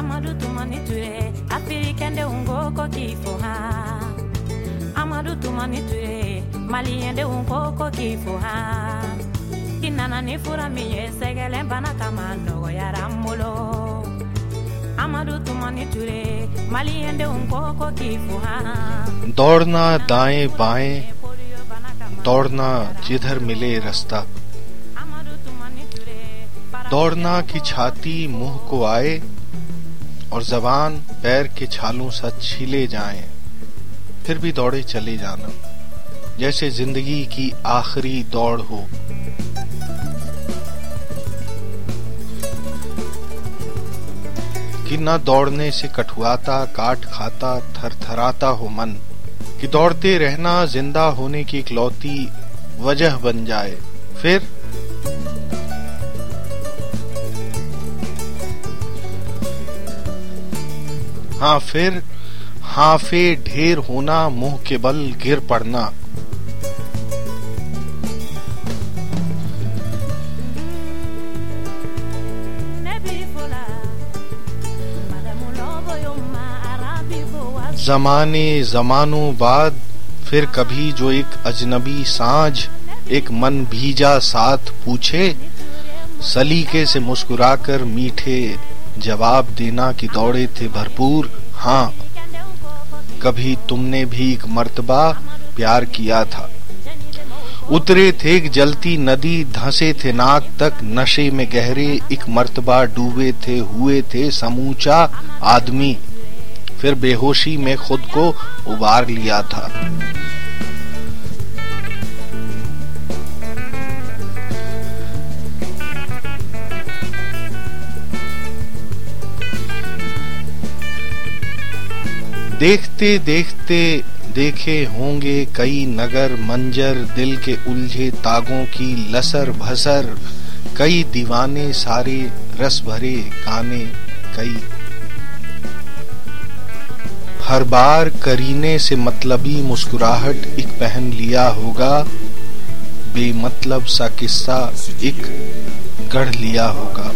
Amadu Tumani Ture, Africain de Ungoko Kifoha. Amadu Tumani Ture, Malien de Ungoko Kifoha. Inana ni fura min ye sɛgɛlɛn bana kama nɔgɔyara n bolo amadu tumani ture maliyɛndenw ko ko k'i fo han दौड़ना दाएँ बाएँ दौड़ना जिधर मिले रास्ता दौड़ना की छाती मुँह को आए और जबान पैर के छालों सा छीले जाएँ, फिर भी दौड़े चले जाना, जैसे ज़िंदगी की आखिरी दौड़ हो। कि न दौड़ने से कठुआता, काट खाता, थरथराता हो मन, कि दौड़ते रहना ज़िंदा होने की इकलौती वजह बन जाए, फिर हाँ फिर हाफे ढेर होना, मुँह के बल गिर पड़ना। जमाने जमानों बाद फिर कभी जो एक अजनबी साँझ, एक मन भीजा साथ पूछे, सलीके से मुस्कुराकर मीठे जवाब देना कि दौड़े थे भरपूर। हाँ कभी तुमने भी एक मर्तबा प्यार किया था। उतरे थे एक जलती नदी, धंसे थे नाक तक, नशे में गहरे एक मर्तबा डूबे थे, हुए थे समूचा आदमी। फिर बेहोशी में खुद को उबार लिया था। देखते देखते देखे होंगे कई नगर मंजर, दिल के उलझे तागों की लसर भसर, कई दीवाने सारे, रस भरे गाने कई हर बार करीने से मतलबी मुस्कुराहट एक पहन लिया होगा, बेमतलब सा किस्सा एक गढ़ लिया होगा।